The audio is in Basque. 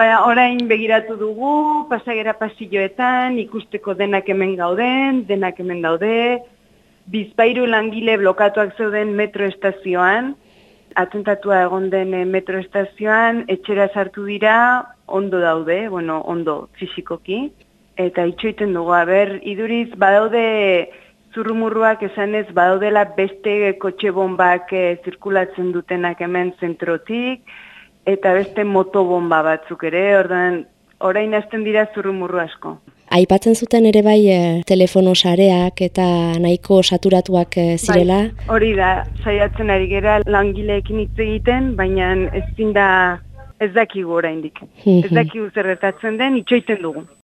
Baina orain begiratu dugu, pasagera pasilloetan, ikusteko denak hemen gauden, denak hemen daude, bizpairu langile blokatuak zeuden metroestazioan, atentatua egon den eh, metroestazioan, etxera sartu dira, ondo daude, bueno, ondo fisikoki, eta itxoiten dugu, aber, iduriz, badaude zurrumurruak esanez, badaudela beste kotxe bombak eh, zirkulatzen dutenak hemen zentrotik, eta beste motobomba batzuk ere, ordan orain hasten dira zurrumurru asko. Aipatzen zuten ere bai e, telefono sareak eta nahiko saturatuak e, zirela? Bai, hori da, saiatzen ari gera langileekin hitz egiten, baina ezin da ez dakigu oraindik. ez dakigu zer den, itxoiten dugu.